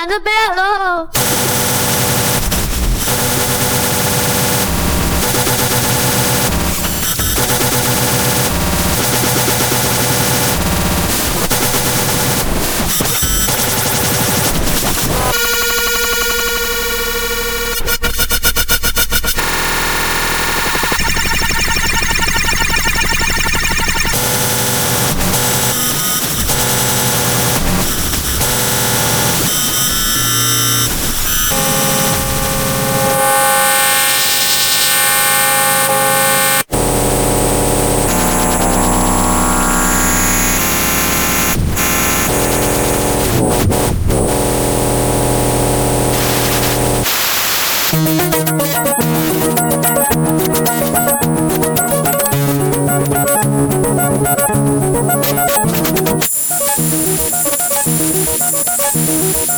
and a bell. Thank you.